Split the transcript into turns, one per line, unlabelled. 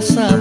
kisah